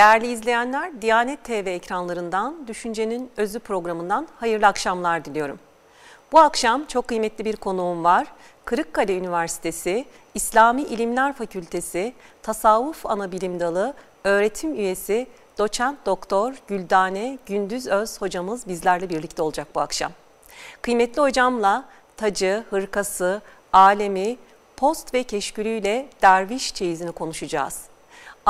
Değerli izleyenler, Diyanet TV ekranlarından Düşüncenin Özü programından hayırlı akşamlar diliyorum. Bu akşam çok kıymetli bir konuğum var. Kırıkkale Üniversitesi İslami İlimler Fakültesi Tasavvuf Anabilim Dalı öğretim üyesi doçent doktor Güldane Gündüz Öz hocamız bizlerle birlikte olacak bu akşam. Kıymetli hocamla tacı, hırkası, alemi, post ve keşkülüyle derviş çeyizini konuşacağız.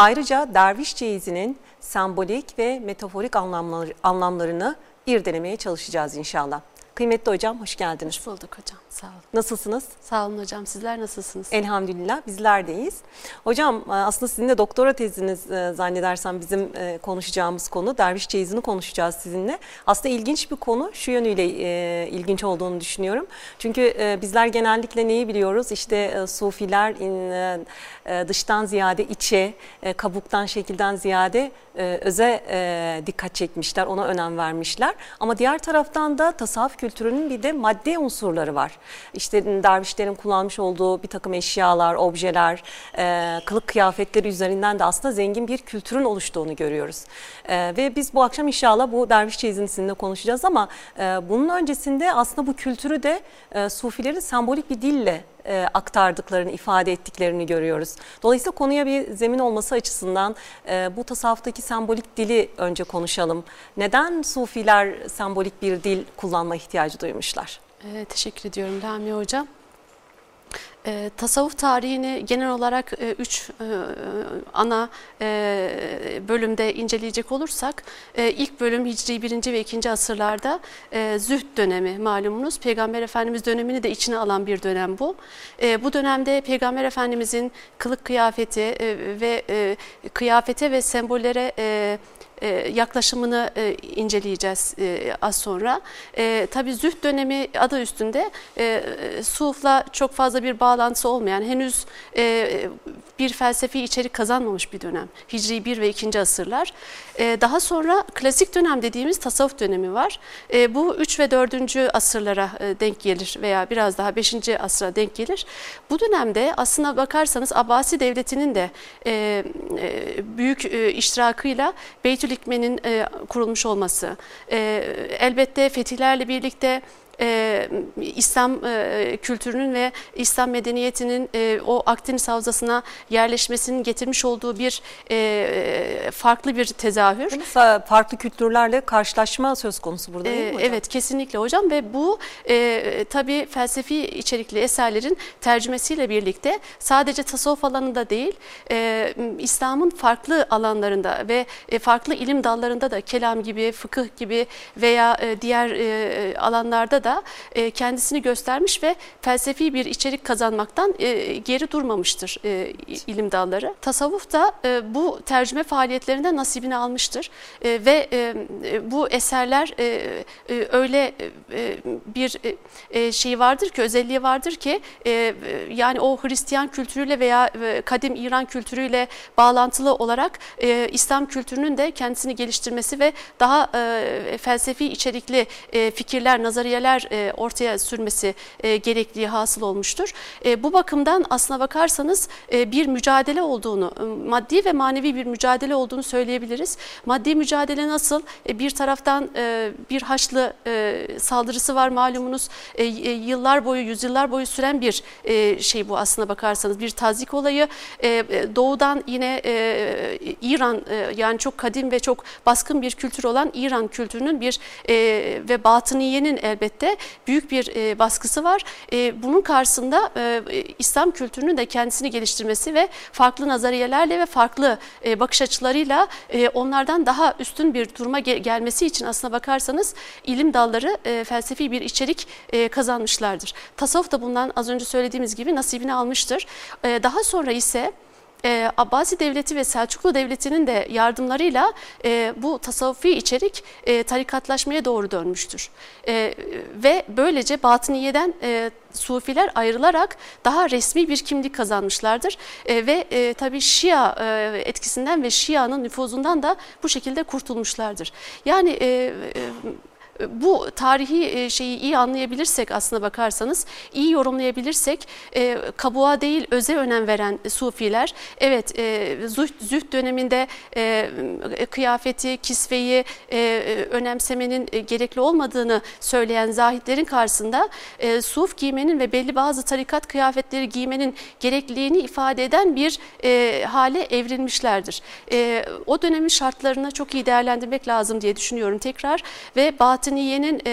Ayrıca derviş çeyizinin sembolik ve metaforik anlamları, anlamlarını irdelemeye çalışacağız inşallah. Kıymetli hocam hoş geldiniz. Hoş bulduk hocam. Sağ olun. Nasılsınız? Sağ olun hocam. Sizler nasılsınız? Elhamdülillah bizler deyiz. Hocam e, aslında sizin de doktora teziniz e, zannedersem bizim e, konuşacağımız konu. Derviş çeyizini konuşacağız sizinle. Aslında ilginç bir konu. Şu yönüyle ilginç olduğunu düşünüyorum. Çünkü bizler genellikle neyi biliyoruz? İşte sufiler dıştan ziyade içe, kabuktan şekilden ziyade öze dikkat çekmişler. Ona önem vermişler. Ama diğer taraftan da tasavvuf kültürünün bir de madde unsurları var işte dervişlerin kullanmış olduğu bir takım eşyalar, objeler, e, kılık kıyafetleri üzerinden de aslında zengin bir kültürün oluştuğunu görüyoruz. E, ve biz bu akşam inşallah bu derviş çeyizini sizinle konuşacağız ama e, bunun öncesinde aslında bu kültürü de e, sufilerin sembolik bir dille e, aktardıklarını, ifade ettiklerini görüyoruz. Dolayısıyla konuya bir zemin olması açısından e, bu tasavvuftaki sembolik dili önce konuşalım. Neden sufiler sembolik bir dil kullanma ihtiyacı duymuşlar? Ee, teşekkür ediyorum Lami Hocam. E, tasavvuf tarihini genel olarak e, üç e, ana e, bölümde inceleyecek olursak e, ilk bölüm Hicri 1. ve 2. asırlarda e, zühd dönemi malumunuz. Peygamber Efendimiz dönemini de içine alan bir dönem bu. E, bu dönemde Peygamber Efendimizin kılık kıyafeti e, ve e, kıyafete ve sembollere e, e, yaklaşımını e, inceleyeceğiz e, az sonra. Tabii zühd dönemi adı üstünde sufla çok fazla bir bağlantısı olmayan henüz bir felsefi içerik kazanmamış bir dönem. Hicri 1 ve 2. asırlar. Daha sonra klasik dönem dediğimiz tasavvuf dönemi var. Bu 3 ve 4. asırlara denk gelir veya biraz daha 5. asra denk gelir. Bu dönemde aslına bakarsanız Abbasi Devleti'nin de büyük iştirakıyla Beytül Hikme'nin e, kurulmuş olması, e, elbette fetihlerle birlikte e, İslam e, kültürünün ve İslam medeniyetinin e, o Akdeniz Havzası'na yerleşmesinin getirmiş olduğu bir e, farklı bir tezahür. Farklı kültürlerle karşılaşma söz konusu burada değil mi hocam? Evet kesinlikle hocam ve bu e, tabii felsefi içerikli eserlerin tercümesiyle birlikte sadece tasavvuf alanında değil e, İslam'ın farklı alanlarında ve e, farklı ilim dallarında da kelam gibi, fıkıh gibi veya e, diğer e, alanlarda da da e, kendisini göstermiş ve felsefi bir içerik kazanmaktan e, geri durmamıştır e, ilim dalları. Tasavvuf da e, bu tercüme faaliyetlerinde nasibini almıştır e, ve e, bu eserler e, e, öyle e, bir e, şey vardır ki özelliği vardır ki e, yani o Hristiyan kültürüyle veya e, kadim İran kültürüyle bağlantılı olarak e, İslam kültürünün de kendisini geliştirmesi ve daha e, felsefi içerikli e, fikirler, nazariyeler şeyler e, ortaya sürmesi e, gerektiği hasıl olmuştur. E, bu bakımdan aslına bakarsanız bir mücadele olduğunu, maddi ve manevi bir mücadele olduğunu söyleyebiliriz. Maddi mücadele nasıl? Bir taraftan bir Haçlı saldırısı var malumunuz. Yıllar boyu, yüzyıllar boyu süren bir şey bu aslına bakarsanız. Bir tazik olayı. Doğudan yine İran yani çok kadim ve çok baskın bir kültür olan İran kültürünün bir ve batıniyenin elbette büyük bir e, baskısı var. E, bunun karşısında e, İslam kültürünün de kendisini geliştirmesi ve farklı nazariyelerle ve farklı e, bakış açılarıyla e, onlardan daha üstün bir duruma gel gelmesi için aslına bakarsanız ilim dalları e, felsefi bir içerik e, kazanmışlardır. Tasavvuf da bundan az önce söylediğimiz gibi nasibini almıştır. E, daha sonra ise e, Abbasi Devleti ve Selçuklu Devleti'nin de yardımlarıyla e, bu tasavvufi içerik e, tarikatlaşmaya doğru dönmüştür. E, ve böylece Batıniye'den e, Sufiler ayrılarak daha resmi bir kimlik kazanmışlardır. E, ve e, tabi Şia e, etkisinden ve Şia'nın nüfuzundan da bu şekilde kurtulmuşlardır. Yani... E, e, bu tarihi şeyi iyi anlayabilirsek aslına bakarsanız, iyi yorumlayabilirsek kabuğa değil öze önem veren sufiler, evet züht döneminde kıyafeti, kisveyi önemsemenin gerekli olmadığını söyleyen zahitlerin karşısında suf giymenin ve belli bazı tarikat kıyafetleri giymenin gerekliliğini ifade eden bir hale evrilmişlerdir. O dönemin şartlarına çok iyi değerlendirmek lazım diye düşünüyorum tekrar ve Batıniye'nin, e,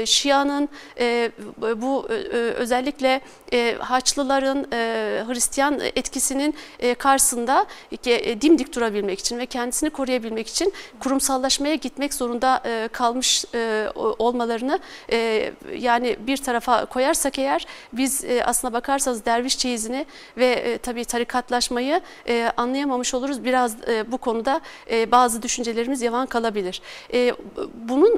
e, Şia'nın e, bu e, özellikle e, Haçlıların e, Hristiyan etkisinin e, karşısında e, dimdik durabilmek için ve kendisini koruyabilmek için kurumsallaşmaya gitmek zorunda e, kalmış e, olmalarını e, yani bir tarafa koyarsak eğer biz e, aslına bakarsanız derviş çeyizini ve e, tabii tarikatlaşmayı e, anlayamamış oluruz. Biraz e, bu konuda e, bazı düşüncelerimiz yavan kalabilir. E, bunun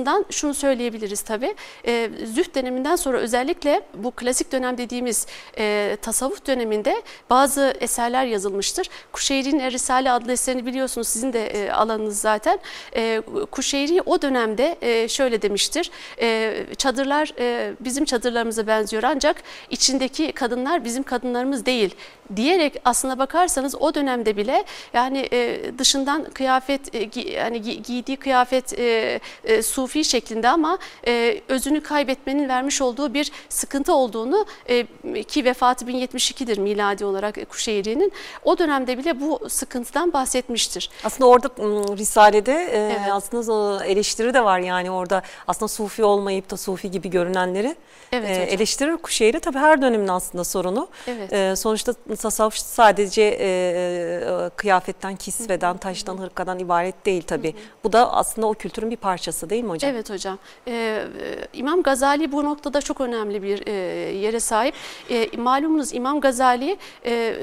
arkasından şunu söyleyebiliriz tabii. E, züht döneminden sonra özellikle bu klasik dönem dediğimiz e, tasavvuf döneminde bazı eserler yazılmıştır. Kuşeyri'nin Risale adlı eserini biliyorsunuz sizin de e, alanınız zaten. E, Kuşeyri o dönemde e, şöyle demiştir. E, çadırlar e, bizim çadırlarımıza benziyor ancak içindeki kadınlar bizim kadınlarımız değil diyerek aslına bakarsanız o dönemde bile yani e, dışından kıyafet e, gi, yani gi, giydiği kıyafet e, e, sufi şeklinde ama e, özünü kaybetmenin vermiş olduğu bir sıkıntı olduğunu e, ki vefatı 1072'dir miladi olarak Kuşeyri'nin o dönemde bile bu sıkıntıdan bahsetmiştir. Aslında orada Risale'de e, evet. aslında eleştiri de var yani orada aslında sufi olmayıp da sufi gibi görünenleri evet, e, eleştirir Kuşeyri. Tabii her dönemin aslında sorunu. Evet. E, sonuçta tasavvuf sadece e, e, kıyafetten, kisveden, taştan, hırkadan ibaret değil tabii. Bu da aslında o kültürün bir parçası değil mi hocam? Evet hocam. Ee, İmam Gazali bu noktada çok önemli bir e, yere sahip. E, malumunuz İmam Gazali e,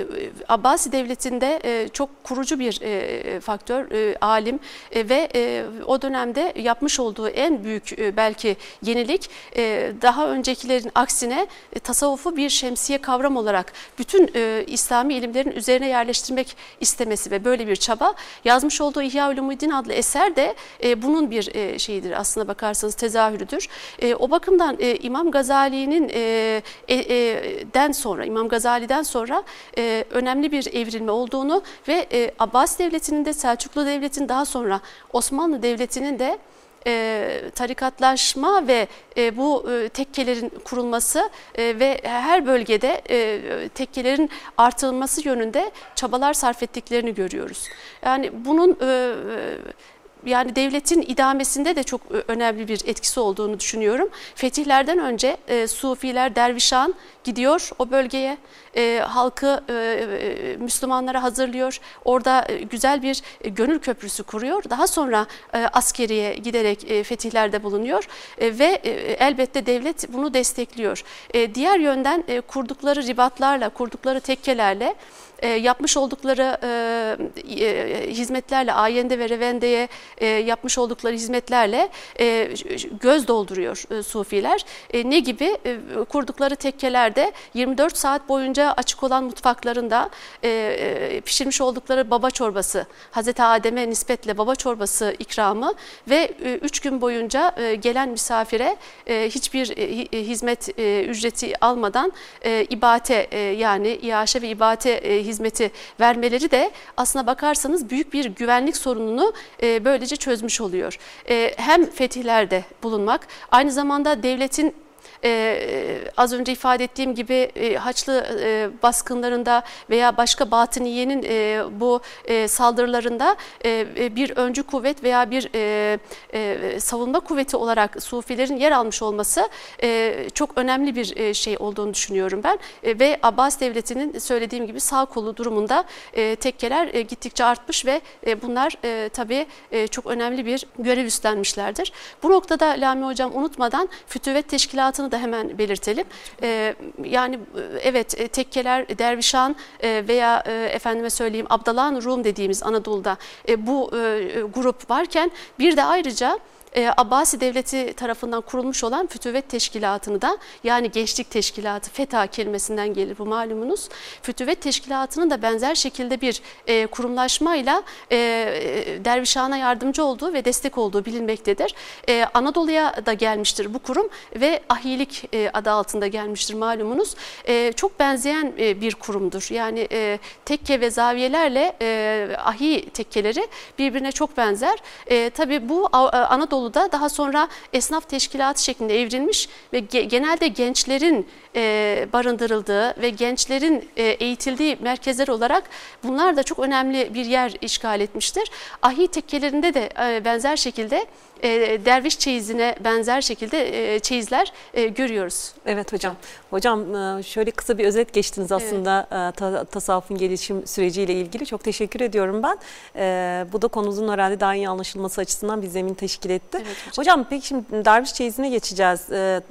Abbasi Devleti'nde e, çok kurucu bir e, faktör, e, alim e, ve e, o dönemde yapmış olduğu en büyük e, belki yenilik e, daha öncekilerin aksine e, tasavvufu bir şemsiye kavram olarak bütün e, İslami ilimlerin üzerine yerleştirmek istemesi ve böyle bir çaba. Yazmış olduğu İhya Ulumuddin adlı eser de e, bunun bir e, şeyidir aslında bakarsanız tezahürüdür. E, o bakımdan e, İmam Gazali'nin e, e, e, den sonra İmam Gazali'den sonra e, önemli bir evrilme olduğunu ve e, Abbas Devleti'nin de Selçuklu Devleti'nin daha sonra Osmanlı Devleti'nin de e, tarikatlaşma ve e, bu e, tekkelerin kurulması e, ve her bölgede e, tekkelerin artırılması yönünde çabalar sarf ettiklerini görüyoruz. Yani bunun e, yani devletin idamesinde de çok önemli bir etkisi olduğunu düşünüyorum. Fetihlerden önce e, Sufiler, Dervişan gidiyor o bölgeye, e, halkı e, e, Müslümanlara hazırlıyor. Orada e, güzel bir e, gönül köprüsü kuruyor. Daha sonra e, askeriye giderek e, fetihlerde bulunuyor e, ve e, elbette devlet bunu destekliyor. E, diğer yönden e, kurdukları ribatlarla, kurdukları tekkelerle e, yapmış oldukları e, e, hizmetlerle Ayende ve Revende'ye e, yapmış oldukları hizmetlerle e, göz dolduruyor e, Sufiler. E, ne gibi? E, kurdukları tekkelerde 24 saat boyunca açık olan mutfaklarında e, e, pişirmiş oldukları baba çorbası, Hazreti Adem'e nispetle baba çorbası ikramı ve 3 e, gün boyunca e, gelen misafire hiçbir hizmet ücreti almadan ibate yani iaşe ve ibate e, hizmeti vermeleri de aslına bakarsanız büyük bir güvenlik sorununu e, böylece çözmüş oluyor. E, hem fetihlerde bulunmak aynı zamanda devletin e, az önce ifade ettiğim gibi e, Haçlı e, baskınlarında veya başka batıniyenin e, bu e, saldırılarında e, e, bir öncü kuvvet veya bir e, e, savunma kuvveti olarak Sufilerin yer almış olması e, çok önemli bir e, şey olduğunu düşünüyorum ben. E, ve Abbas Devleti'nin söylediğim gibi sağ kolu durumunda e, tekkeler e, gittikçe artmış ve e, bunlar e, tabii e, çok önemli bir görev üstlenmişlerdir. Bu noktada Lami Hocam unutmadan Fütüvet Teşkilatı'nı da hemen belirtelim. Ee, yani e, evet e, tekkeler, dervişan e, veya efendime söyleyeyim Abdalan Rum dediğimiz Anadolu'da bu grup varken bir de ayrıca e, Abbasi Devleti tarafından kurulmuş olan Fütüvet Teşkilatı'nı da yani Gençlik Teşkilatı FETA kelimesinden gelir bu malumunuz. Fütüvet Teşkilatı'nın da benzer şekilde bir e, kurumlaşmayla e, Dervişhan'a yardımcı olduğu ve destek olduğu bilinmektedir. E, Anadolu'ya da gelmiştir bu kurum ve ahilik e, adı altında gelmiştir malumunuz. E, çok benzeyen e, bir kurumdur. Yani e, tekke ve zaviyelerle e, ahi tekkeleri birbirine çok benzer. E, tabii bu Anadolu'da daha sonra esnaf teşkilatı şeklinde evrilmiş ve ge genelde gençlerin e, barındırıldığı ve gençlerin e, eğitildiği merkezler olarak bunlar da çok önemli bir yer işgal etmiştir. Ahi tekkelerinde de e, benzer şekilde e, derviş çeyizine benzer şekilde e, çeyizler e, görüyoruz. Evet hocam. Hocam e, şöyle kısa bir özet geçtiniz aslında evet. ta, tasavvufun gelişim süreciyle ilgili. Çok teşekkür ediyorum ben. E, bu da konumuzun herhalde daha iyi anlaşılması açısından bir zemin teşkil etti. Evet, hocam. hocam peki şimdi derviş çeyizine geçeceğiz. E,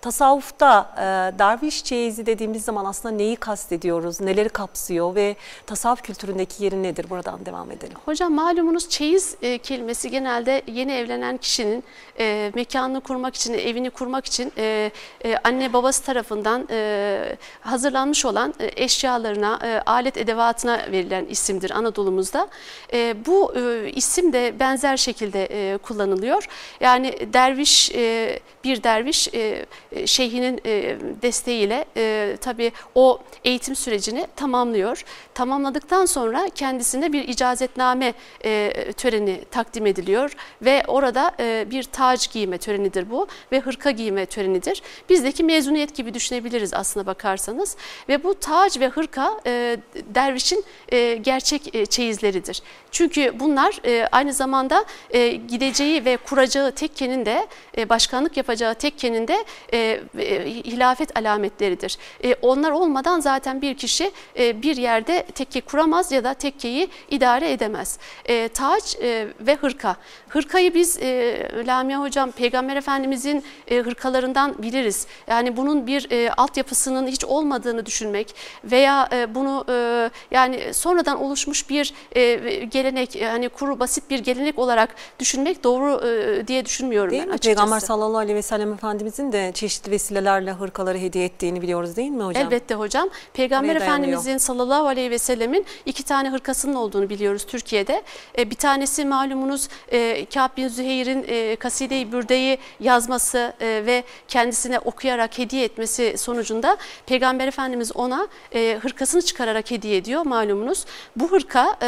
tasavvufta e, derviş çeyizi dediğimiz zaman aslında neyi kastediyoruz, neleri kapsıyor ve tasavvuf kültüründeki yeri nedir? Buradan devam edelim. Hocam malumunuz çeyiz e, kelimesi genelde yeni evlenen kişinin e, mekanını kurmak için, evini kurmak için e, e, anne babası tarafından e, hazırlanmış olan e, eşyalarına, e, alet edevatına verilen isimdir Anadolu'muzda. E, bu e, isim de benzer şekilde e, kullanılıyor. Yani derviş, e, bir derviş e, e şeyhinin e, desteğiyle e, tabii o eğitim sürecini tamamlıyor. Tamamladıktan sonra kendisine bir icazetname e, töreni takdim ediliyor ve orada e, bir tac giyme törenidir bu ve hırka giyme törenidir. Bizdeki mezuniyet gibi düşünebiliriz aslına bakarsanız ve bu tac ve hırka e, dervişin e, gerçek e, çeyizleridir. Çünkü bunlar e, aynı zamanda e, gideceği ve kuracağı tekkenin de e, başkanlık yapacağı tekkenin de e, e, hilafet alametleridir. E, onlar olmadan zaten bir kişi e, bir yerde tekke kuramaz ya da tekkeyi idare edemez. E, taç e, ve hırka. Hırkayı biz e, Lamia Hocam Peygamber Efendimizin e, hırkalarından biliriz. Yani bunun bir e, altyapısının hiç olmadığını düşünmek veya e, bunu e, yani sonradan oluşmuş bir e, gelenek yani kuru basit bir gelenek olarak düşünmek doğru e, diye düşünmüyorum değil ben mi? açıkçası. Peygamber sallallahu aleyhi ve sellem Efendimizin de çeşitli vesilelerle hırkaları hediye ettiğini biliyoruz değil mi hocam? Elbette hocam. Peygamber Efendimizin dayanıyor. sallallahu aleyhi ve sellemin iki tane hırkasının olduğunu biliyoruz Türkiye'de. E, bir tanesi malumunuz e, Kâb bin Züheyr'in e, Kaside-i Bürde'yi yazması e, ve kendisine okuyarak hediye etmesi sonucunda Peygamber Efendimiz ona e, hırkasını çıkararak hediye ediyor malumunuz. Bu hırka e,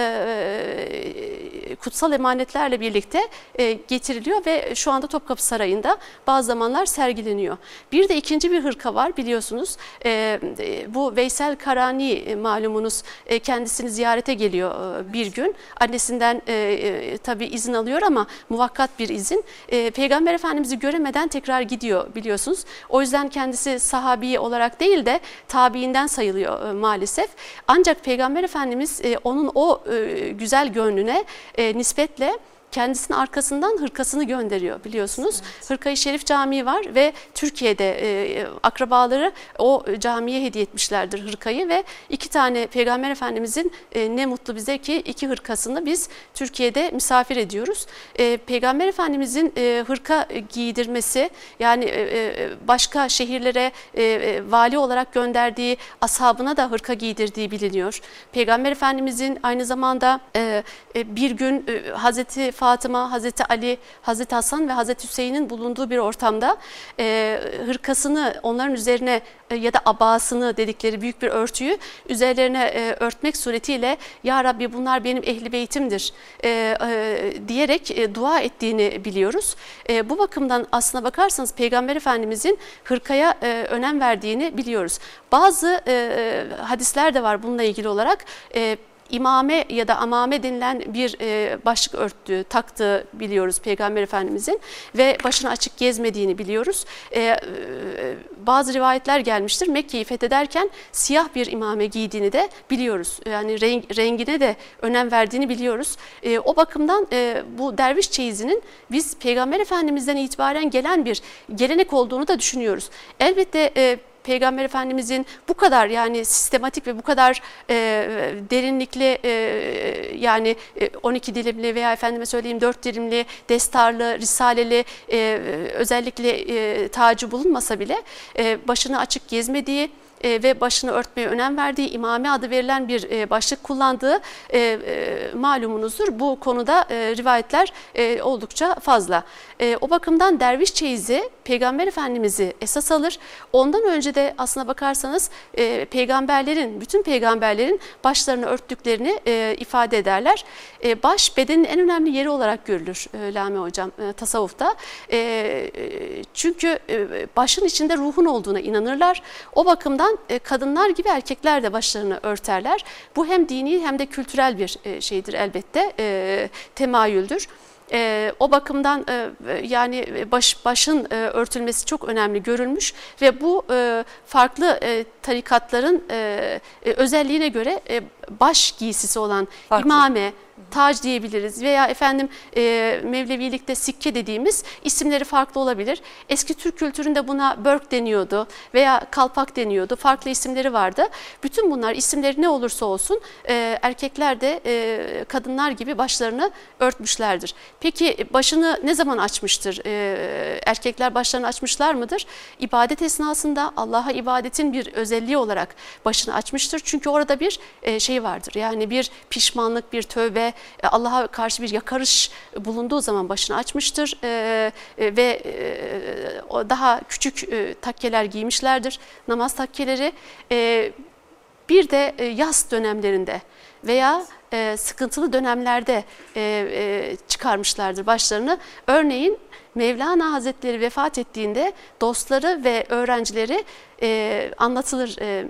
e kutsal emanetlerle birlikte e, getiriliyor ve şu anda Topkapı Sarayı'nda bazı zamanlar sergileniyor. Bir de ikinci bir hırka var biliyorsunuz. E, e bu Veysel Karani e, malumunuz e, kendisini ziyarete geliyor e, bir gün. Annesinden e, e, tabii izin alıyor ama muvakkat bir izin. E, Peygamber Efendimiz'i göremeden tekrar gidiyor biliyorsunuz. O yüzden kendisi sahabi olarak değil de tabiinden sayılıyor e, maalesef. Ancak Peygamber Efendimiz e, onun o e, güzel gönlüne e, nispetle kendisinin arkasından hırkasını gönderiyor biliyorsunuz. Evet. Hırkayı Şerif Camii var ve Türkiye'de e, akrabaları o camiye hediye etmişlerdir hırkayı ve iki tane Peygamber Efendimizin e, ne mutlu bize ki iki hırkasını biz Türkiye'de misafir ediyoruz. E, Peygamber Efendimizin e, hırka giydirmesi yani e, e başka şehirlere e, e, vali olarak gönderdiği ashabına da hırka giydirdiği biliniyor. Peygamber Efendimizin aynı zamanda e, e, bir gün e, Hazreti Fatıma, Hazreti Ali, Hazreti Hasan ve Hazreti Hüseyin'in bulunduğu bir ortamda e, hırkasını onların üzerine e, ya da abasını dedikleri büyük bir örtüyü üzerlerine e, örtmek suretiyle Ya Rabbi bunlar benim ehli beytimdir e, e, diyerek e, dua ettiğini biliyoruz. E, bu bakımdan aslına bakarsanız Peygamber Efendimizin hırkaya e, önem verdiğini biliyoruz. Bazı e, hadisler de var bununla ilgili olarak. E, imame ya da amame denilen bir e, başlık örttüğü, taktığı biliyoruz Peygamber Efendimizin ve başını açık gezmediğini biliyoruz. E, e, bazı rivayetler gelmiştir. Mekke'yi fethederken siyah bir imame giydiğini de biliyoruz. Yani renk, rengine de önem verdiğini biliyoruz. O bakımdan bu derviş çeyizinin biz Peygamber Efendimiz'den itibaren gelen bir gelenek olduğunu da düşünüyoruz. Elbette e, Peygamber Efendimizin bu kadar yani sistematik ve bu kadar e, derinlikli e, yani 12 dilimli veya efendime söyleyeyim 4 dilimli, destarlı, risaleli e, özellikle e, tacı bulunmasa bile e, başını açık gezmediği e, ve başını örtmeye önem verdiği imame adı verilen bir e, başlık kullandığı e, malumunuzdur. Bu konuda rivayetler oldukça fazla. O bakımdan derviş çeyizi Peygamber Efendimiz'i esas alır. Ondan önce de aslına bakarsanız peygamberlerin, bütün peygamberlerin başlarını örttüklerini ifade ederler. Baş bedenin en önemli yeri olarak görülür Lami Hocam tasavvufta. Çünkü başın içinde ruhun olduğuna inanırlar. O bakımdan yüzden e, kadınlar gibi erkekler de başlarını örterler. Bu hem dini hem de kültürel bir e, şeydir elbette, e, temayüldür. E, o bakımdan e, yani baş, başın e, örtülmesi çok önemli görülmüş ve bu e, farklı e, tarikatların e, özelliğine göre e, baş giysisi olan farklı. imame, tac diyebiliriz veya efendim e, Mevlevilikte sikke dediğimiz isimleri farklı olabilir. Eski Türk kültüründe buna börk deniyordu veya kalpak deniyordu. Farklı isimleri vardı. Bütün bunlar isimleri ne olursa olsun e, erkekler de e, kadınlar gibi başlarını örtmüşlerdir. Peki başını ne zaman açmıştır? E, erkekler başlarını açmışlar mıdır? İbadet esnasında Allah'a ibadetin bir özelliği olarak başını açmıştır. Çünkü orada bir e, şey vardır. Yani bir pişmanlık, bir tövbe, e, Allah'a karşı bir yakarış bulunduğu zaman başını açmıştır e, e, ve daha küçük takkeler giymişlerdir, namaz takkeleri. Bir de yaz dönemlerinde veya sıkıntılı dönemlerde çıkarmışlardır başlarını. Örneğin Mevlana Hazretleri vefat ettiğinde dostları ve öğrencileri e, anlatılır e,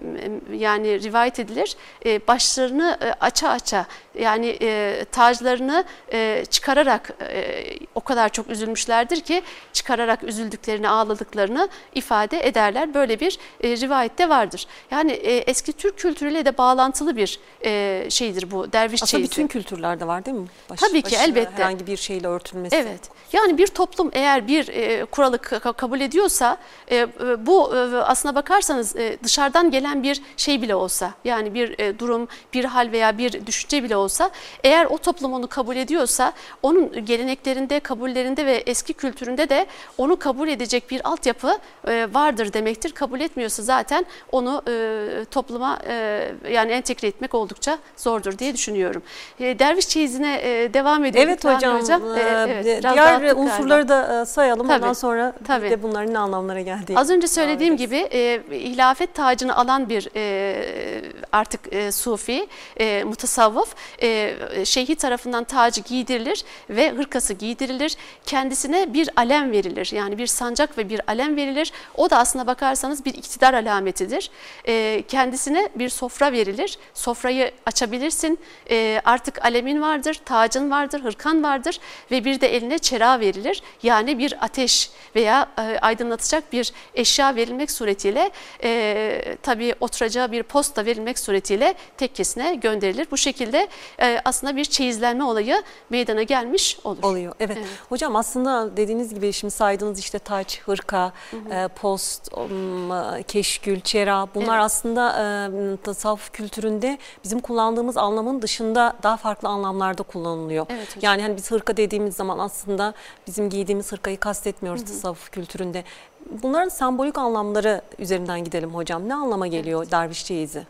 yani rivayet edilir. E, başlarını e, aça aça yani e, taclarını e, çıkararak e, o kadar çok üzülmüşlerdir ki çıkararak üzüldüklerini ağladıklarını ifade ederler. Böyle bir e, rivayette vardır. Yani e, eski Türk kültürüyle de bağlantılı bir e, şeydir bu derviş Aslında çeyizi. bütün kültürlerde var değil mi? Baş, Tabii ki elbette. Herhangi bir şeyle örtülmesi. Evet. Yani bir toplum eğer bir e, kuralı kabul ediyorsa e, e, bu e, aslına bakarsanız e, dışarıdan gelen bir şey bile olsa yani bir e, durum, bir hal veya bir düşünce bile olsa eğer o toplum onu kabul ediyorsa onun geleneklerinde, kabullerinde ve eski kültüründe de onu kabul edecek bir altyapı e, vardır demektir. Kabul etmiyorsa zaten onu e, topluma e, yani entegre etmek oldukça zordur diye düşünüyorum. E, derviş çeyizine e, devam edelim. Evet hocam. hocam. E, evet, diğer unsurları galiba. da sayalım tabii, ondan sonra tabii. de bunların ne anlamlara geldiği. Az önce söylediğim gibi e, hilafet tacını alan bir e, artık e, sufi, e, mutasavvıf e, şeyhi tarafından tacı giydirilir ve hırkası giydirilir. Kendisine bir alem verilir. Yani bir sancak ve bir alem verilir. O da aslına bakarsanız bir iktidar alametidir. E, kendisine bir sofra verilir. Sofrayı açabilirsin. E, artık alemin vardır, tacın vardır, hırkan vardır ve bir de eline çera verilir. Yani bir ateş veya e, aydınlatacak bir eşya verilmek suretiyle e, tabii oturacağı bir posta verilmek suretiyle tekkesine gönderilir. Bu şekilde e, aslında bir çeyizlenme olayı meydana gelmiş olur. Oluyor. Evet. evet. Hocam aslında dediğiniz gibi şimdi saydığınız işte taç, hırka, hı hı. E, post, um, keşkül, çera bunlar evet. aslında e, tasavvuf kültüründe bizim kullandığımız anlamın dışında daha farklı anlamlarda kullanılıyor. Evet hocam. Yani hani biz hırka dediğimiz zaman aslında bizim giydiğimiz hırkayı kastetmiyoruz hı hı. tasavvuf kültüründe. Bunların sembolik anlamları üzerinden gidelim hocam. Ne anlama geliyor evet. derviş çeyizi?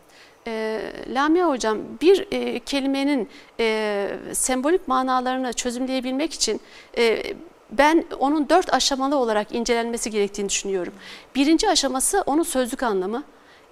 E, Lamia Hocam bir e, kelimenin e, sembolik manalarını çözümleyebilmek için e, ben onun dört aşamalı olarak incelenmesi gerektiğini düşünüyorum. Birinci aşaması onun sözlük anlamı,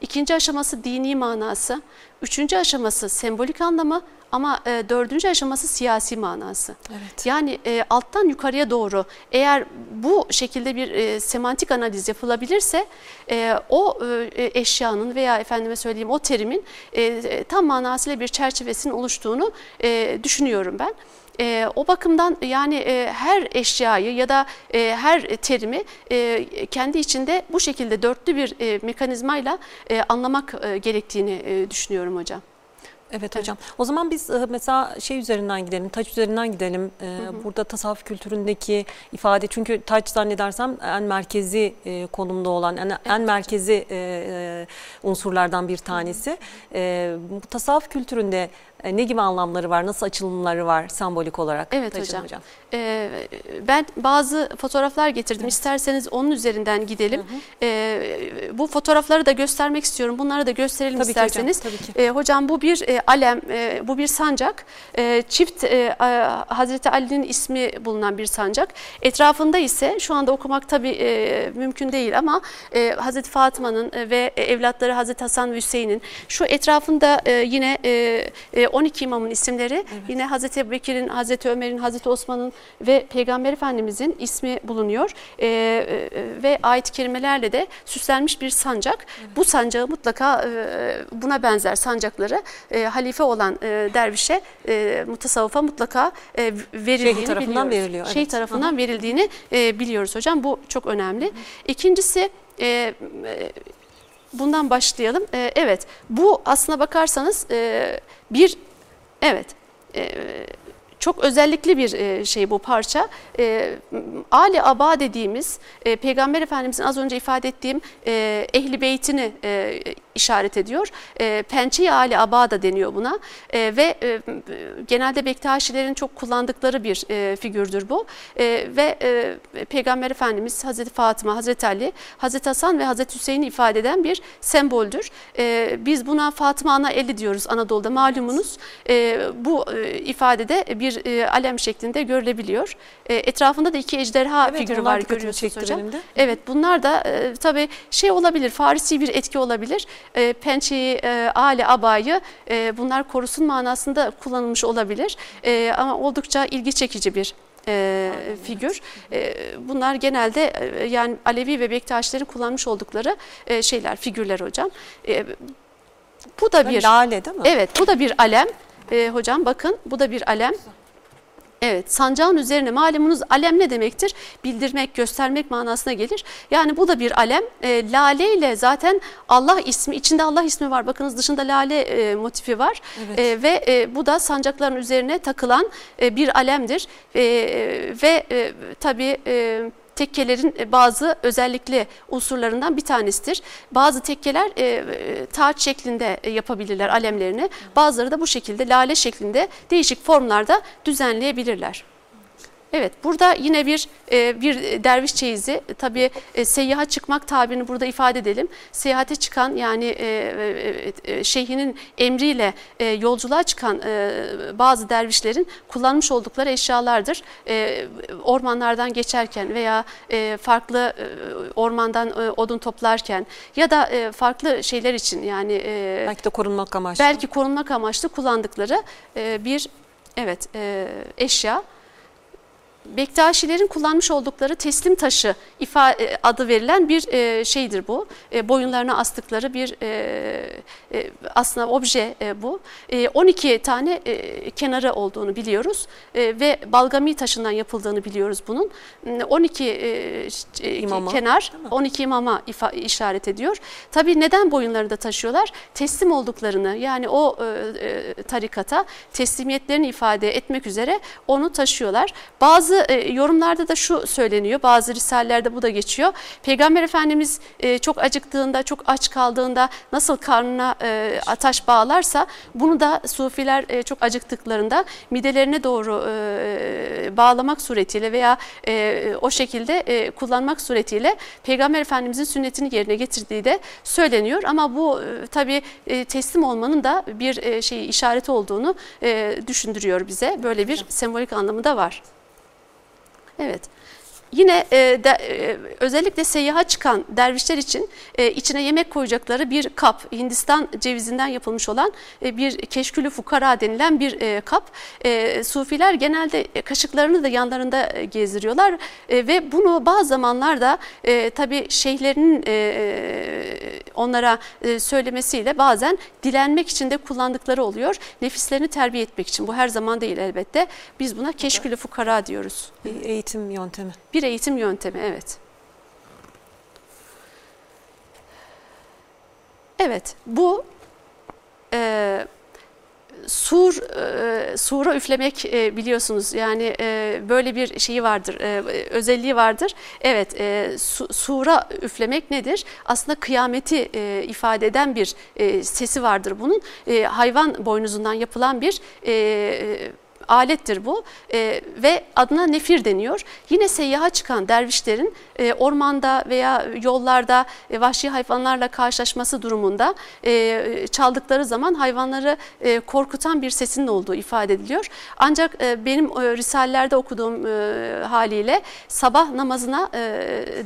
ikinci aşaması dini manası, üçüncü aşaması sembolik anlamı, ama e, dördüncü aşaması siyasi manası. Evet. Yani e, alttan yukarıya doğru eğer bu şekilde bir e, semantik analiz yapılabilirse e, o e, eşyanın veya efendime söyleyeyim o terimin e, tam manasıyla bir çerçevesinin oluştuğunu e, düşünüyorum ben. E, o bakımdan yani e, her eşyayı ya da e, her terimi e, kendi içinde bu şekilde dörtlü bir e, mekanizmayla e, anlamak e, gerektiğini e, düşünüyorum hocam. Evet hocam. O zaman biz e, mesela şey üzerinden gidelim, taç üzerinden gidelim. Ee, Burada tasavvuf kültüründeki ifade çünkü taç zannedersem en merkezi e, konumda olan, en, en merkezi e, e, unsurlardan bir tanesi. E, bu tasavvuf kültüründe e, ne gibi anlamları var, nasıl açılımları var sembolik olarak? Evet tacın hocam. Ee, ben bazı fotoğraflar getirdim. İsterseniz onun üzerinden gidelim. Ee, bu fotoğrafları da göstermek istiyorum. Bunları da gösterelim Tabii ki hocam, isterseniz. tabii ki. Ee, hocam bu bir e, alem, e, bu bir sancak. E, çift e, Hazreti Ali'nin ismi bulunan bir sancak. Etrafında ise şu anda okumak tabii e, mümkün değil ama e, Hazreti Fatıma'nın e, ve evlatları Hazreti Hasan ve Hüseyin'in şu etrafında e, yine e, e, 12 imamın isimleri yine Hazreti Ebubekir'in, Hazreti Ömer'in, Hazreti Osman'ın ve Peygamber Efendimizin ismi bulunuyor. E, e, ve ayet-i kerimelerle de süslenmiş bir sancak. Bu sancağı mutlaka e, buna benzer sancakları e, halife olan e, dervişe, e, mutasavvufa mutlaka e, verildiğini Şeyh tarafından biliyoruz. veriliyor, Şeyh evet. tarafından verildiğini e, biliyoruz hocam. Bu çok önemli. İkincisi e, e, bundan başlayalım. E, evet bu aslına bakarsanız e, bir evet e, çok özellikli bir e, şey bu parça. E, Ali Aba dediğimiz e, Peygamber Efendimizin az önce ifade ettiğim e, ehli beytini e, işaret ediyor. E, Pençe-i Ali Aba da deniyor buna E, ve e, genelde Bektaşilerin çok kullandıkları bir e, figürdür bu. E, ve e, Peygamber Efendimiz Hazreti Fatıma, Hazreti Ali, Hazreti Hasan ve Hazreti Hüseyin'i ifade eden bir semboldür. E, biz buna Fatıma Ana Eli diyoruz Anadolu'da malumunuz. E, bu e, ifadede bir e, alem şeklinde görülebiliyor. E, etrafında da iki ejderha Evet, figürü var görüyorsunuz hocam. de. Evet bunlar da e, tabii şey olabilir, Farisi bir etki olabilir. E, pençeyi, e, ale, abayı e, bunlar korusun manasında kullanılmış olabilir. E, ama oldukça ilgi çekici bir e, figür. E, bunlar genelde e, yani Alevi ve Bektaşilerin kullanmış oldukları e, şeyler, figürler hocam. E, bu da bir Lale değil mi? Evet bu da bir alem. Ee, hocam bakın bu da bir alem. Evet sancağın üzerine malumunuz alem ne demektir? Bildirmek, göstermek manasına gelir. Yani bu da bir alem. E, lale ile zaten Allah ismi, içinde Allah ismi var. Bakınız dışında lale e, motifi var. Evet. E, ve e, bu da sancakların üzerine takılan e, bir alemdir. E, ve e, tabii... E, tekkelerin bazı özellikli unsurlarından bir tanesidir. Bazı tekkeler e, e, taç şeklinde yapabilirler alemlerini. Bazıları da bu şekilde lale şeklinde değişik formlarda düzenleyebilirler. Evet burada yine bir e, bir derviş çeyizi tabii e, seyyaha çıkmak tabirini burada ifade edelim. Seyahate çıkan yani e, şeyhinin emriyle yolculuğa çıkan bazı dervişlerin kullanmış oldukları eşyalardır. Ormanlardan geçerken veya farklı ormandan odun toplarken ya da farklı şeyler için yani Belki de korunmak amaçlı. belki korunmak amaçlı kullandıkları bir evet eşya. Bektaşilerin kullanmış oldukları teslim taşı e, adı verilen bir e, şeydir bu. E, boyunlarına astıkları bir aslında obje bu. E, 12 tane kenarı olduğunu biliyoruz ve balgami taşından yapıldığını biliyoruz bunun. Mm, 12 e, ş- e, İmama, kenar değil mi? 12 imama işaret ediyor. Tabii neden boyunlarında taşıyorlar? Teslim olduklarını yani o tarikata teslimiyetlerini ifade etmek üzere onu taşıyorlar. Bazı e, yorumlarda da şu söyleniyor, bazı risalelerde bu da geçiyor. Peygamber Efendimiz e, çok acıktığında, çok aç kaldığında nasıl karnına e, ataş bağlarsa bunu da sufiler e, çok acıktıklarında midelerine doğru e, bağlamak suretiyle veya e, o şekilde e, kullanmak suretiyle Peygamber Efendimizin sünnetini yerine getirdiği de söyleniyor. Ama bu e, tabii e, teslim olmanın da bir e, şey işareti olduğunu e, düşündürüyor bize. Böyle bir sembolik anlamı da var. Evet. Yine e, de, e, özellikle seyyaha çıkan dervişler için e, içine yemek koyacakları bir kap, Hindistan cevizinden yapılmış olan e, bir keşkülü fukara denilen bir e, kap. E, Sufiler genelde kaşıklarını da yanlarında e, gezdiriyorlar e, ve bunu bazı zamanlarda e, tabii şeyhlerinin e, e, onlara e, söylemesiyle bazen dilenmek için de kullandıkları oluyor. Nefislerini terbiye etmek için. Bu her zaman değil elbette. Biz buna keşkülü fukara diyoruz. Bir eğitim yöntemi. Bir eğitim yöntemi evet. Evet bu e, sur e, sura üflemek e, biliyorsunuz yani e, böyle bir şeyi vardır e, özelliği vardır. Evet e, su, sura üflemek nedir? Aslında kıyameti e, ifade eden bir e, sesi vardır bunun. E, hayvan boynuzundan yapılan bir e, alettir bu e, ve adına nefir deniyor. Yine seyyaha çıkan dervişlerin e, ormanda veya yollarda e, vahşi hayvanlarla karşılaşması durumunda e, çaldıkları zaman hayvanları e, korkutan bir sesinin olduğu ifade ediliyor. Ancak e, benim e, risalelerde okuduğum e, haliyle sabah namazına e,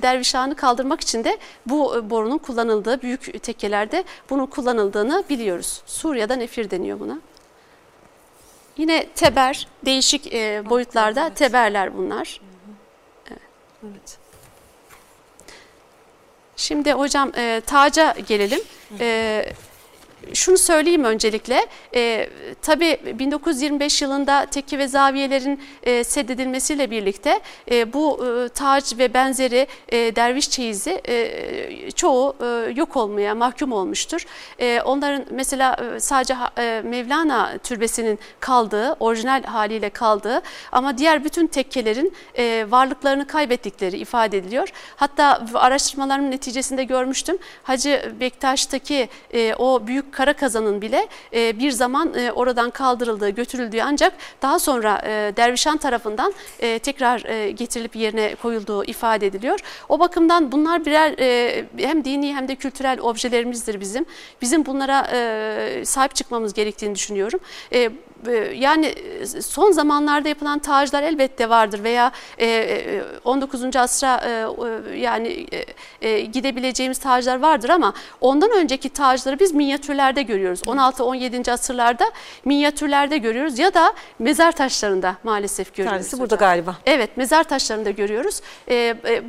derviş ağını kaldırmak için de bu e, borunun kullanıldığı büyük tekkelerde bunun kullanıldığını biliyoruz. Suriye'de nefir deniyor buna. Yine teber, değişik e, boyutlarda evet. teberler bunlar. Evet. evet. Şimdi hocam e, taca gelelim. E, şunu söyleyeyim öncelikle. E, tabii 1925 yılında tekke ve zaviyelerin e, seddedilmesiyle birlikte e, bu e, tac ve benzeri e, derviş çeyizi e, çoğu e, yok olmaya mahkum olmuştur. E, onların mesela e, sadece e, Mevlana türbesinin kaldığı, orijinal haliyle kaldığı ama diğer bütün tekkelerin e, varlıklarını kaybettikleri ifade ediliyor. Hatta araştırmalarımın neticesinde görmüştüm. Hacı Bektaş'taki e, o büyük kara kazanın bile e, bir zaman e, oradan kaldırıldığı, götürüldüğü ancak daha sonra e, Dervişan tarafından e, tekrar e, getirilip yerine koyulduğu ifade ediliyor. O bakımdan bunlar birer e, hem dini hem de kültürel objelerimizdir bizim. Bizim bunlara e, sahip çıkmamız gerektiğini düşünüyorum. E, yani e, son zamanlarda yapılan taclar elbette vardır veya 19. E, asra yani gidebileceğimiz taclar vardır ama ondan önceki tacları biz minyatürlerde görüyoruz. 16-17. asırlarda minyatürlerde görüyoruz ya da mezar taşlarında maalesef görüyoruz. Tanesi burada galiba. Evet mezar taşlarında görüyoruz.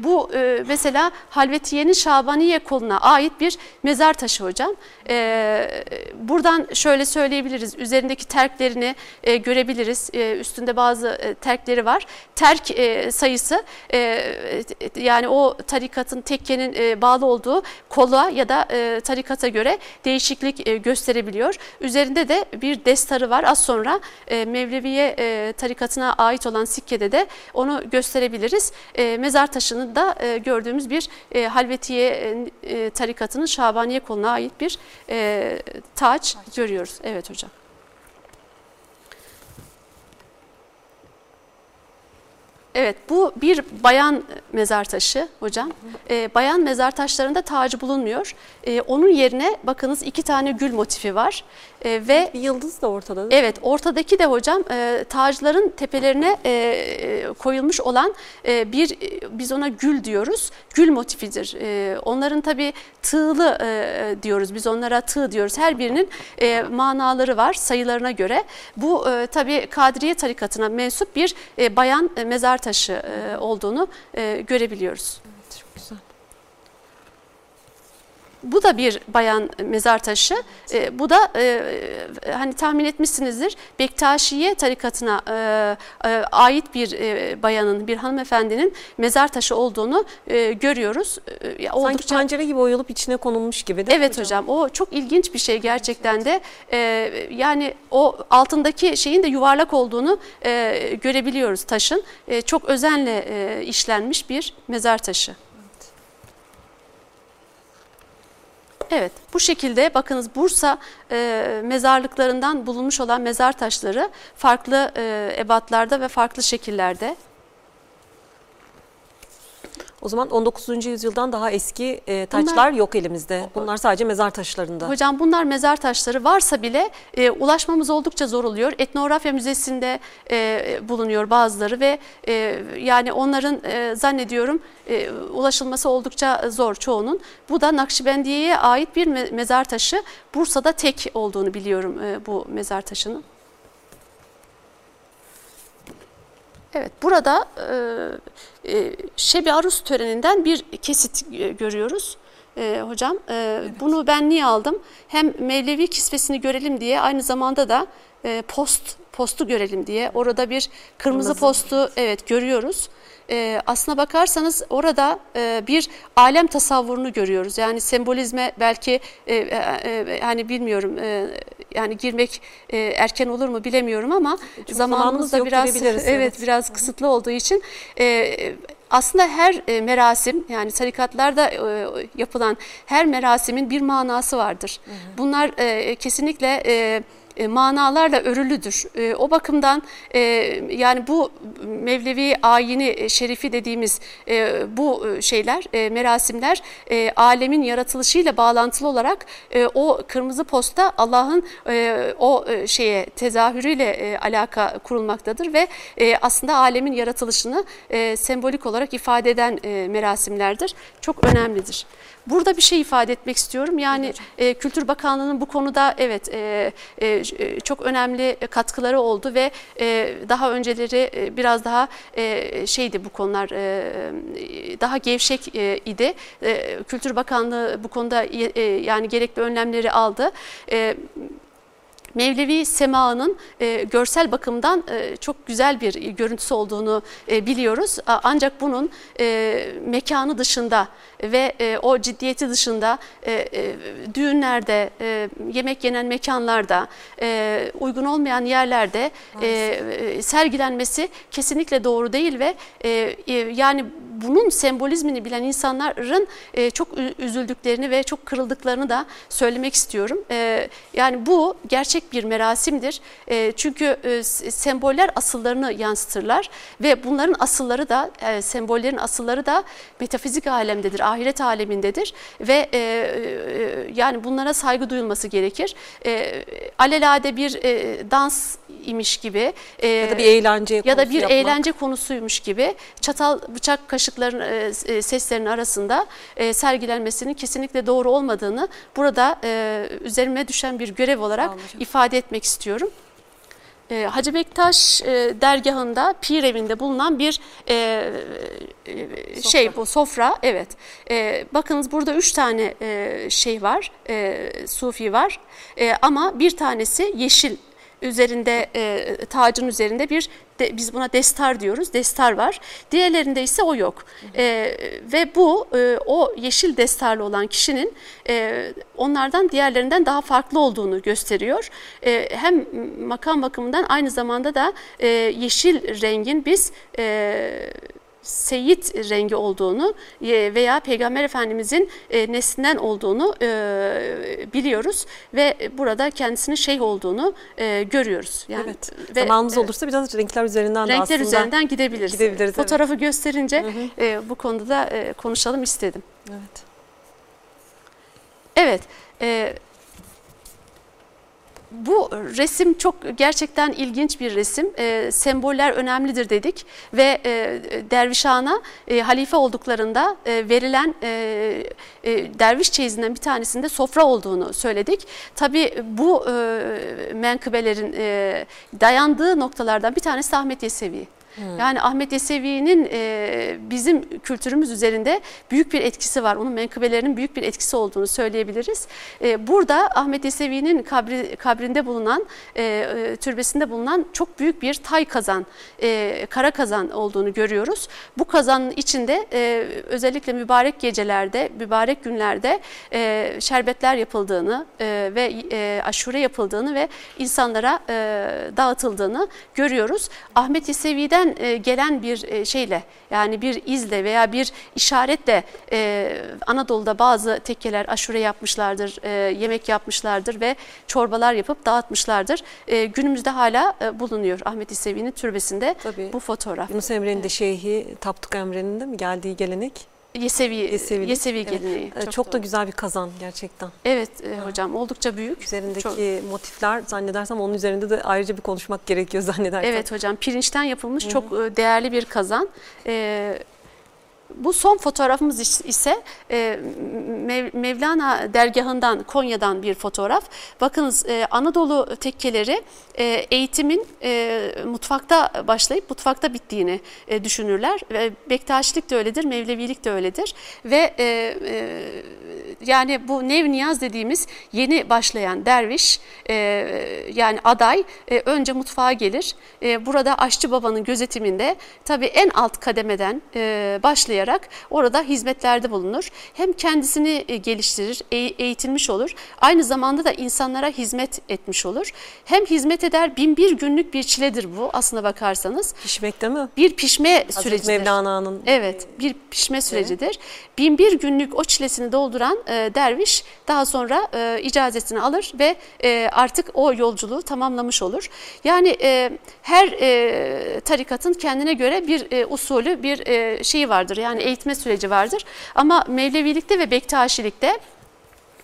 Bu mesela Halvetiye'nin Şabaniye koluna ait bir mezar taşı hocam. Buradan şöyle söyleyebiliriz üzerindeki terklerini örneğini e, görebiliriz. E, üstünde bazı e, terkleri var. Terk e, sayısı e, yani o tarikatın tekkenin e, bağlı olduğu kola ya da e, tarikata göre değişiklik e, gösterebiliyor. Üzerinde de bir destarı var. Az sonra e, Mevleviye e, tarikatına ait olan sikkede de onu gösterebiliriz. E, mezar taşını da e, gördüğümüz bir e, Halvetiye e, tarikatının Şabaniye koluna ait bir e, taç görüyoruz. Evet hocam. Evet bu bir bayan mezar taşı hocam. E, bayan mezar taşlarında tacı bulunmuyor. E, onun yerine bakınız iki tane gül motifi var. E, ve bir yıldız da ortada. Evet ortadaki de hocam e, tacların tepelerine e, koyulmuş olan e, bir biz ona gül diyoruz. Gül motifidir. E, onların tabi tığlı e, diyoruz. Biz onlara tığ diyoruz. Her birinin e, manaları var sayılarına göre. Bu e, tabi Kadiriye tarikatına mensup bir e, bayan e, mezar taşı e, olduğunu e, görebiliyoruz. Bu da bir bayan mezar taşı. E, bu da e, hani tahmin etmişsinizdir Bektaşiye tarikatına e, e, ait bir e, bayanın, bir hanımefendinin mezar taşı olduğunu e, görüyoruz. E, Sanki oldukça... pencere gibi oyulup içine konulmuş gibi değil Evet hocam? hocam o çok ilginç bir şey gerçekten de. E, yani o altındaki şeyin de yuvarlak olduğunu e, görebiliyoruz taşın. E, çok özenle e, işlenmiş bir mezar taşı. Evet bu şekilde bakınız Bursa e, mezarlıklarından bulunmuş olan mezar taşları farklı e, ebatlarda ve farklı şekillerde o zaman 19. yüzyıldan daha eski e, taçlar bunlar, yok elimizde. Bunlar sadece mezar taşlarında. Hocam bunlar mezar taşları varsa bile e, ulaşmamız oldukça zor oluyor. Etnografya Müzesi'nde e, bulunuyor bazıları ve e, yani onların e, zannediyorum e, ulaşılması oldukça zor çoğunun. Bu da Nakşibendiye'ye ait bir me mezar taşı. Bursa'da tek olduğunu biliyorum e, bu mezar taşının. Evet, burada e, e, Şebi Arus töreninden bir kesit görüyoruz. E, hocam, e, evet. bunu ben niye aldım? Hem Mevlevi kisvesini görelim diye, aynı zamanda da e, post postu görelim diye. Orada bir kırmızı, kırmızı. postu evet görüyoruz. E, aslına bakarsanız orada e, bir alem tasavvurunu görüyoruz. Yani sembolizme belki e, e, e, hani bilmiyorum e, yani girmek e, erken olur mu bilemiyorum ama Çok zamanımız da biraz evet, evet. biraz kısıtlı olduğu için e, aslında her e, merasim yani tarikatlarda e, yapılan her merasimin bir manası vardır. Bunlar e, kesinlikle e, e, manalarla örülüdür. E, o bakımdan e, yani bu Mevlevi ayini şerifi dediğimiz bu şeyler, merasimler alemin yaratılışıyla bağlantılı olarak o kırmızı posta Allah'ın o şeye tezahürüyle alaka kurulmaktadır ve aslında alemin yaratılışını sembolik olarak ifade eden merasimlerdir. Çok önemlidir. Burada bir şey ifade etmek istiyorum. Yani e, Kültür Bakanlığı'nın bu konuda evet e, e, çok önemli katkıları oldu ve e, daha önceleri e, biraz daha e, şeydi bu konular e, daha gevşek e, idi. E, Kültür Bakanlığı bu konuda e, yani gerekli önlemleri aldı. E, Mevlevi semağının e, görsel bakımdan e, çok güzel bir görüntüsü olduğunu e, biliyoruz. Ancak bunun e, mekanı dışında ve e, o ciddiyeti dışında e, e, düğünlerde, e, yemek yenen mekanlarda, e, uygun olmayan yerlerde e, e, sergilenmesi kesinlikle doğru değil ve e, e, yani bunun sembolizmini bilen insanların e, çok üzüldüklerini ve çok kırıldıklarını da söylemek istiyorum. E, yani bu gerçek bir merasimdir. E, çünkü e, semboller asıllarını yansıtırlar ve bunların asılları da e, sembollerin asılları da metafizik alemdedir, ahiret alemindedir ve e, e, yani bunlara saygı duyulması gerekir. E, alelade bir e, dans imiş gibi e, ya da bir eğlence ya da bir yapmak. eğlence konusuymuş gibi çatal bıçak kaşıkların e, seslerinin arasında e, sergilenmesinin kesinlikle doğru olmadığını burada e, üzerime düşen bir görev olarak ifade etmek istiyorum. E, Hacı Bektaş e, dergahında Pir evinde bulunan bir e, e, şey bu sofra evet. E, bakınız burada üç tane e, şey var e, sufi var e, ama bir tanesi yeşil üzerinde e, tacın üzerinde bir de, biz buna destar diyoruz. Destar var. Diğerlerinde ise o yok. E, ve bu e, o yeşil destarlı olan kişinin e, onlardan diğerlerinden daha farklı olduğunu gösteriyor. E, hem makam bakımından aynı zamanda da e, yeşil rengin biz e, seyit rengi olduğunu e, veya Peygamber Efendimizin e, neslinden olduğunu e, biliyoruz ve burada kendisinin şeyh olduğunu görüyoruz. Yani evet. Ve, Zamanımız olursa biraz renkler üzerinden renkler aslında üzerinden gidebiliriz. gidebiliriz Fotoğrafı evet. gösterince hı hı. bu konuda da konuşalım istedim. Evet. Evet. Bu resim çok gerçekten ilginç bir resim. E, semboller önemlidir dedik ve e, Dervişhan'a e, halife olduklarında e, verilen e, e, derviş çeyizinden bir tanesinde sofra olduğunu söyledik. Tabi bu e, menkıbelerin e, dayandığı noktalardan bir tanesi Ahmet Yesevi. Yani Ahmet Yesevi'nin e, bizim kültürümüz üzerinde büyük bir etkisi var. Onun menkıbelerinin büyük bir etkisi olduğunu söyleyebiliriz. E, burada Ahmet Yesevi'nin kabri, kabrinde bulunan, e, e, türbesinde bulunan çok büyük bir tay kazan, e, kara kazan olduğunu görüyoruz. Bu kazanın içinde e, özellikle mübarek gecelerde, mübarek günlerde e, şerbetler yapıldığını e, ve e, aşure yapıldığını ve insanlara e, dağıtıldığını görüyoruz. Ahmet Yesevi'den geçmişten e, gelen bir e, şeyle yani bir izle veya bir işaretle e, Anadolu'da bazı tekkeler aşure yapmışlardır, yemek yapmışlardır ve çorbalar yapıp dağıtmışlardır. Günümüzde hala bulunuyor Ahmet İsevi'nin türbesinde Tabii. bu fotoğraf. Yunus Emre'nin de şeyhi Tapduk Emre'nin de mi geldiği gelenek? Yesevi, Yesevi, Yesevi evet. geleneği. Çok, çok da güzel bir kazan gerçekten. Evet e, hocam oldukça büyük. Üzerindeki çok... motifler zannedersem onun üzerinde de ayrıca bir konuşmak gerekiyor zannedersem. Evet hocam pirinçten yapılmış Hı -hı. çok e, değerli bir kazan. Ee, bu son fotoğrafımız ise e, Mevlana dergahından Konya'dan bir fotoğraf. Bakınız e, Anadolu tekkeleri e, eğitimin mutfakta başlayıp mutfakta bittiğini düşünürler. Bektaşilik de öyledir, Mevlevilik de öyledir. Ve yani bu nev niyaz dediğimiz yeni başlayan derviş yani aday önce mutfağa gelir. Burada aşçı babanın gözetiminde tabii en alt kademeden başlayarak başlayarak orada hizmetlerde bulunur. Hem kendisini e, geliştirir, e, eğitilmiş olur. Aynı zamanda da insanlara hizmet etmiş olur. Hem hizmet eder bin bir günlük bir çiledir bu aslına bakarsanız. Pişmekte mi? Bir pişme Hazreti sürecidir. Mevlana'nın Evet, bir pişme sürecidir. Bin bir günlük o çilesini dolduran e, derviş daha sonra e, icazetini alır ve e, artık o yolculuğu tamamlamış olur. Yani e, her e, tarikatın kendine göre bir e, usulü, bir e, şeyi vardır. Yani eğitme süreci vardır. Ama Mevlevilikte ve Bektaşilikte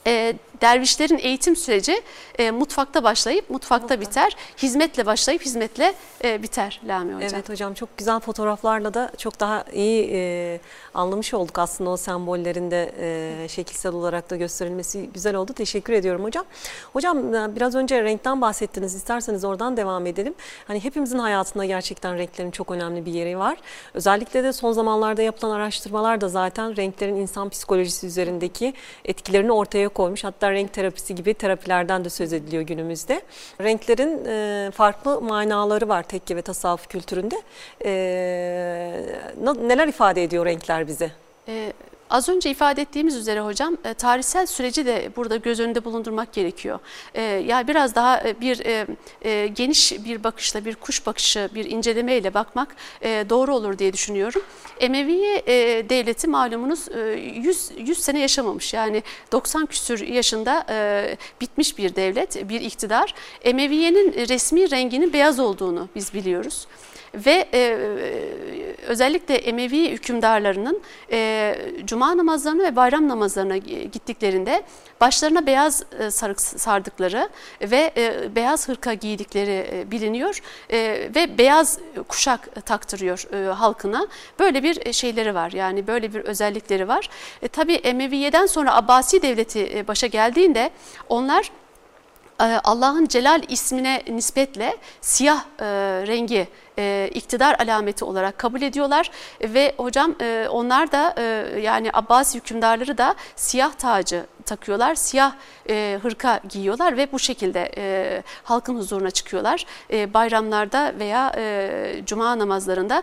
e, dervişlerin eğitim süreci e, mutfakta başlayıp mutfakta biter. Hizmetle başlayıp hizmetle e, biter Lami Hocam. Evet hocam çok güzel fotoğraflarla da çok daha iyi e, anlamış olduk aslında o sembollerin de e, şekilsel olarak da gösterilmesi güzel oldu. Teşekkür ediyorum hocam. Hocam e, biraz önce renkten bahsettiniz. İsterseniz oradan devam edelim. Hani hepimizin hayatında gerçekten renklerin çok önemli bir yeri var. Özellikle de son zamanlarda yapılan araştırmalar da zaten renklerin insan psikolojisi üzerindeki etkilerini ortaya koymuş. Hatta renk terapisi gibi terapilerden de söz ediliyor günümüzde. Renklerin e, farklı manaları var tekke ve tasavvuf kültüründe. E, neler ifade ediyor renkler bize? Ee, az önce ifade ettiğimiz üzere hocam e, tarihsel süreci de burada göz önünde bulundurmak gerekiyor. E, yani biraz daha e, bir geniş bir bakışla, bir kuş bakışı, bir incelemeyle bakmak doğru olur diye düşünüyorum. Emeviye e, devleti malumunuz e, 100, 100 sene yaşamamış. Yani 90 küsür yaşında bitmiş bir devlet, bir iktidar. Emeviye'nin resmi renginin beyaz olduğunu biz biliyoruz ve e, özellikle Emevi hükümdarlarının e, cuma namazlarına ve bayram namazlarına gittiklerinde başlarına beyaz e, sarık sardıkları ve e, beyaz hırka giydikleri e, biliniyor e, ve beyaz kuşak taktırıyor e, halkına. Böyle bir e, şeyleri var yani böyle bir özellikleri var. E, tabii Emeviye'den sonra Abbasi devleti e, başa geldiğinde onlar e, Allah'ın Celal ismine nispetle siyah e, rengi e, iktidar alameti olarak kabul ediyorlar ve hocam e, onlar da e, yani Abbasi hükümdarları da siyah tacı takıyorlar, siyah e, hırka giyiyorlar ve bu şekilde halkın huzuruna çıkıyorlar. Bayramlarda veya cuma namazlarında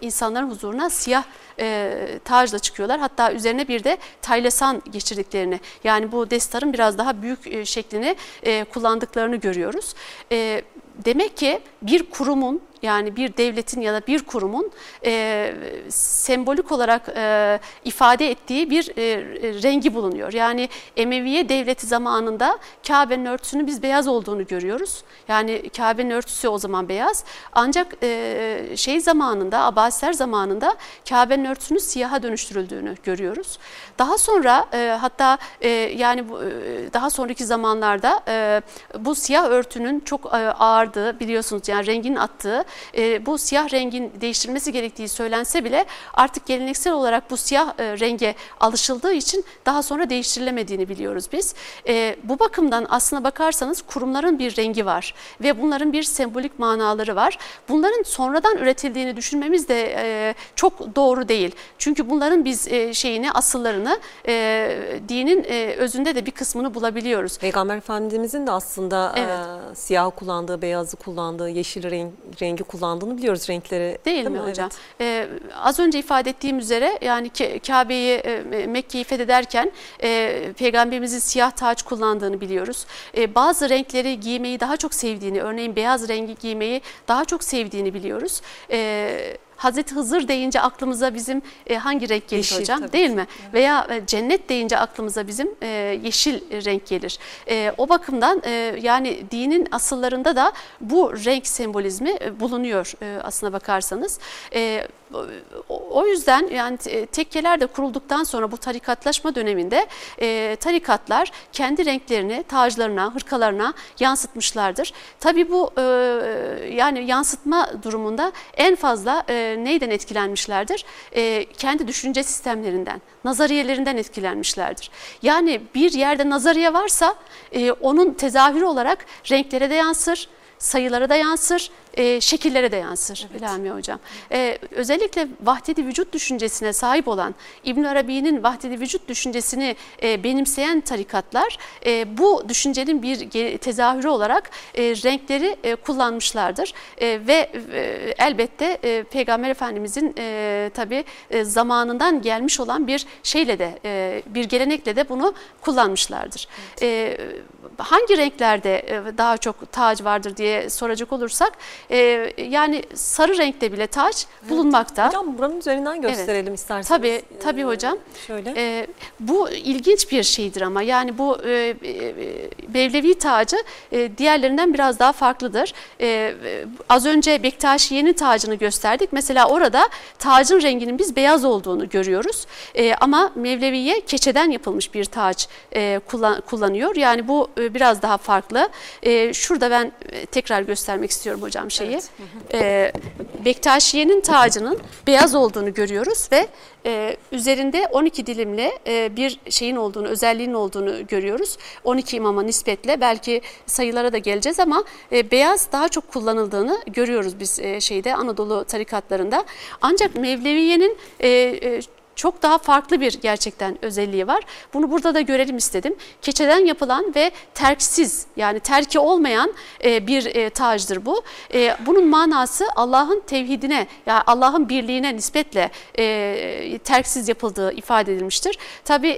insanların huzuruna siyah e, tacla çıkıyorlar. Hatta üzerine bir de taylesan geçirdiklerini yani bu destarın biraz daha büyük şeklini kullandıklarını görüyoruz. Demek ki bir kurumun yani bir devletin ya da bir kurumun e, sembolik olarak e, ifade ettiği bir e, rengi bulunuyor. Yani Emeviye devleti zamanında Kabe'nin örtüsünün biz beyaz olduğunu görüyoruz. Yani Kabe'nin örtüsü o zaman beyaz. Ancak e, şey zamanında Abbasiler zamanında Kabe'nin örtüsünün siyaha dönüştürüldüğünü görüyoruz. Daha sonra e, hatta e, yani bu, e, daha sonraki zamanlarda e, bu siyah örtünün çok e, ağırdığı biliyorsunuz yani rengin attığı e, bu siyah rengin değiştirilmesi gerektiği söylense bile artık geleneksel olarak bu siyah e, renge alışıldığı için daha sonra değiştirilemediğini biliyoruz biz. E, bu bakımdan aslına bakarsanız kurumların bir rengi var ve bunların bir sembolik manaları var. Bunların sonradan üretildiğini düşünmemiz de e, çok doğru değil. Çünkü bunların biz e, şeyini, asıllarını e, dinin e, özünde de bir kısmını bulabiliyoruz. Peygamber Efendimizin de aslında Evet. e, siyah kullandığı, beyazı kullandığı, yeşil renk, rengi kullandığını biliyoruz renkleri. Değil, mi Evet. hocam? Ee, az önce ifade ettiğim üzere yani Kabe'yi, e, Mekke'yi fethederken e, Peygamberimizin siyah taç kullandığını biliyoruz. E, bazı renkleri giymeyi daha çok sevdiğini, örneğin beyaz rengi giymeyi daha çok sevdiğini biliyoruz. E, Hazreti Hızır deyince aklımıza bizim e, hangi renk gelir Yeşil hocam? tabii Değil mi? Veya e, cennet deyince aklımıza bizim e, yeşil renk gelir. E, o bakımdan e, yani dinin asıllarında da bu renk sembolizmi e, bulunuyor e, aslına bakarsanız. E, o- yüzden yani te- tekkeler de kurulduktan sonra bu tarikatlaşma döneminde e, tarikatlar kendi renklerini taclarına, hırkalarına yansıtmışlardır. Tabii bu e, yani yansıtma durumunda en fazla e, neyden etkilenmişlerdir? E, kendi düşünce sistemlerinden, nazariyelerinden etkilenmişlerdir. Yani bir yerde nazariye varsa e, onun tezahürü olarak renklere de yansır, sayılara da yansır, e, şekillere de yansır evet. Lami Hocam. E, özellikle vahdedi vücut düşüncesine sahip olan İbn Arabi'nin vahdedi vücut düşüncesini e, benimseyen tarikatlar e, bu düşüncenin bir tezahürü olarak e, renkleri e, kullanmışlardır. E, ve e, elbette e, Peygamber Efendimizin e, tabi e, zamanından gelmiş olan bir şeyle de e, bir gelenekle de bunu kullanmışlardır. Evet. E, hangi renklerde e, daha çok tac vardır diye soracak olursak e, yani sarı renkte bile taç evet. bulunmakta. Hocam buranın üzerinden gösterelim evet. isterseniz. Tabii tabii hocam. Şöyle. E, bu ilginç bir şeydir ama yani bu e, Mevlevi tacı e, diğerlerinden biraz daha farklıdır. E, az önce Bektaşiye'nin tacını gösterdik. Mesela orada tacın renginin biz beyaz olduğunu görüyoruz. E, ama Mevleviye keçeden yapılmış bir taç e, kullan, kullanıyor. Yani bu e, biraz daha farklı. E, şurada ben e, tekrar göstermek istiyorum hocam şeyi. Evet. E, Bektaşiye'nin tacının beyaz olduğunu görüyoruz ve e, üzerinde 12 dilimli e, bir şeyin olduğunu, özelliğinin olduğunu görüyoruz. 12 imama nispetle belki sayılara da geleceğiz ama e, beyaz daha çok kullanıldığını görüyoruz biz e, şeyde Anadolu tarikatlarında. Ancak Mevleviye'nin e, e, çok daha farklı bir gerçekten özelliği var. Bunu burada da görelim istedim. Keçeden yapılan ve terksiz yani terki olmayan e, bir e, tacdır bu. E, bunun manası Allah'ın tevhidine yani Allah'ın birliğine nispetle terksiz yapıldığı ifade edilmiştir. Tabi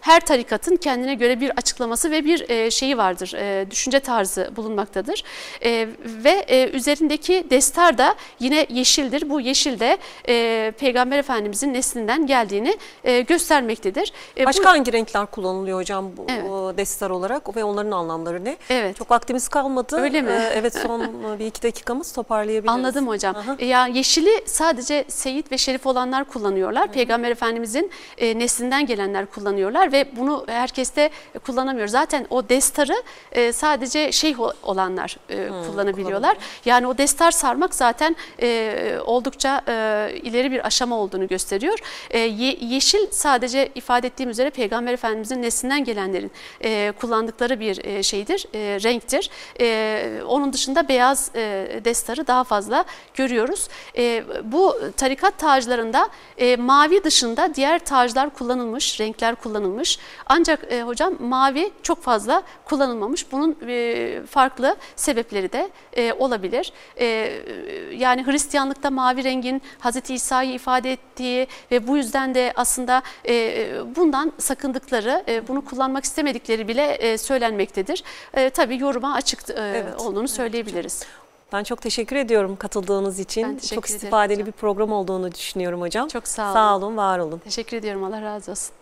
her tarikatın kendine göre bir açıklaması ve bir şeyi vardır. Düşünce tarzı bulunmaktadır. Ve üzerindeki destar da yine yeşildir. Bu yeşil de Peygamber Efendimizin neslinden geldiğini e, göstermektedir. E, Başka bu, hangi renkler kullanılıyor hocam bu evet. destar olarak ve onların anlamları ne? Evet. Çok vaktimiz kalmadı. Öyle mi? E, evet son bir iki dakikamız toparlayabiliriz. Anladım hocam. Aha. E, ya yeşili sadece seyit ve şerif olanlar kullanıyorlar. Hı. Peygamber Efendimizin e, neslinden gelenler kullanıyorlar ve bunu herkes de kullanamıyor. Zaten o destarı e, sadece şeyh olanlar e, Hı, kullanabiliyorlar. Yani o destar sarmak zaten e, oldukça e, ileri bir aşama olduğunu gösteriyor. E, ye, yeşil sadece ifade ettiğim üzere Peygamber Efendimizin neslinden gelenlerin e, kullandıkları bir e, şeydir, e, renktir. E, onun dışında beyaz e, destarı daha fazla görüyoruz. E, bu tarikat taclarında e, mavi dışında diğer taclar kullanılmış, renkler kullanılmış. Ancak e, hocam mavi çok fazla kullanılmamış. Bunun e, farklı sebepleri de e, olabilir. E, yani Hristiyanlıkta mavi rengin Hz. İsa'yı ifade ettiği ve bu yüzden yüzden de aslında e, bundan sakındıkları, e, bunu kullanmak istemedikleri bile e, söylenmektedir. E, tabii yoruma açık e, evet. olduğunu söyleyebiliriz. Ben çok teşekkür ediyorum katıldığınız için. Çok istifadeli hocam. bir program olduğunu düşünüyorum hocam. Çok sağ olun. Sağ olun, var olun. Teşekkür ediyorum. Allah razı olsun.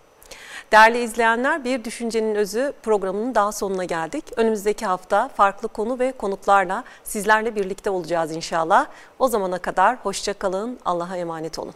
Değerli izleyenler Bir Düşüncenin Özü programının daha sonuna geldik. Önümüzdeki hafta farklı konu ve konuklarla sizlerle birlikte olacağız inşallah. O zamana kadar hoşça kalın, Allah'a emanet olun.